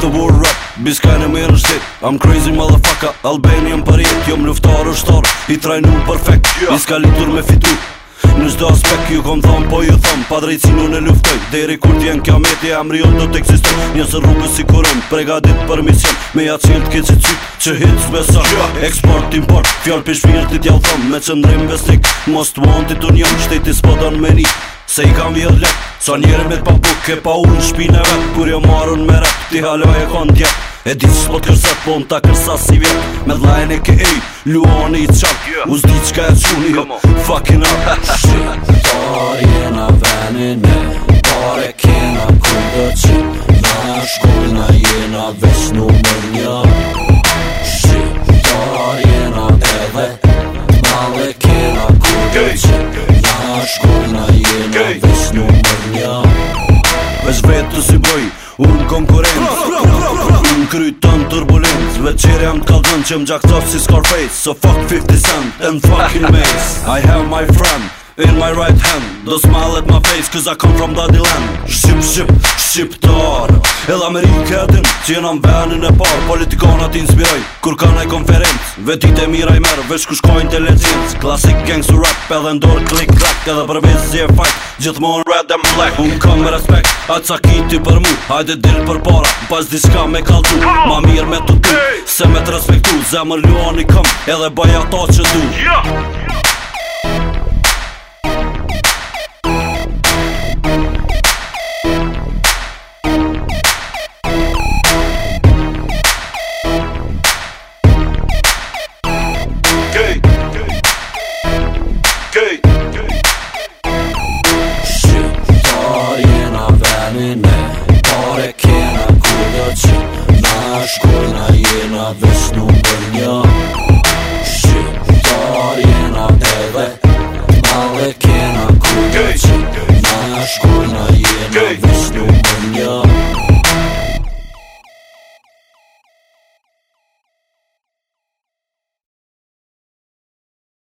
the world rap Biska në mirë në shtet I'm crazy motherfucker Albanian për jetë Jom luftarë, është shtar I trajnu perfect yeah. Biska lindur me fitu Në zdo aspekt ju kom thonë po ju thonë Pa drejci në në luftoj Deri kur t'jen kja meti e amrion do t'eksistoj Njësë rrugës si kurëm prega dit për mision Me ja cilë t'ke që cytë që hitës besa Export, import, fjall për shpirtit t'jallë thonë Me qëndrim vestik, most wanted union Shtetis pëdon me një, se i kam vjet lep Sa njerën me pa e pa u në e vet Kur jo marun me rap ti haloj e kon djep E di që s'pot kërse po në kërsa si vjet Me dhlajn e ke ej, luani i qak yeah. Uzdi qka e quni jo, fucking up Shqiptar jena e na venin e Pare kena ku dhe që Dhe na shkojna jena veç numër një Shqiptar jena e na edhe Male kena ku dhe që të si Unë konkurent Unë krytën turbulent Veqere jam kaldën që më gjakëtof si Scarface So fuck 50 cent and fucking mace I have my friend In my right hand Do smile at my face Cause I come from daddy land Shqip shqip shqiptarë Edhe Amerikëtën që jenë në venin e parë Politikonat inspiroj, kur ka nëj konferencë Vetit e mira i merë, vesh ku shko intelligence Klasik su rap, edhe ndorë klik klak Edhe për zje fight, gjithmonë red and black Unë kam respekt, ajtë sa kiti për mu Hajde dil për para, pas di shka me kaltu Ma mirë me të tu, se me të respektu Zemër luan i kam, edhe bëj ato që du yeah. aşk oyna yiyemem Vüslüm ben ya